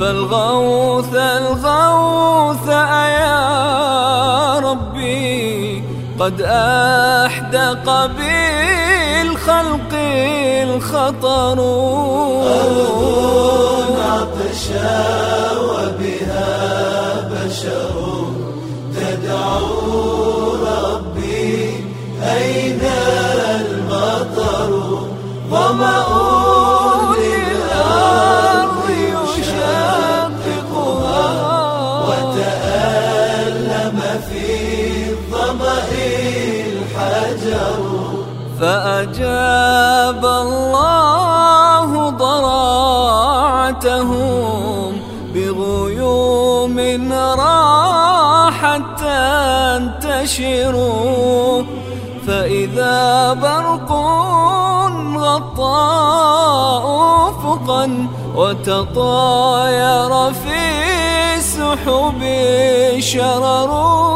فالغوث الغوث يا ربي قد أحدق بالخلق الخطر. أرض عطشا وبها بشر تدعو ربي أين المطر ظمأ فأجاب الله ضراعتهم بغيوم راحت تنتشر فإذا برق غطى أفقا وتطاير في السحب شرر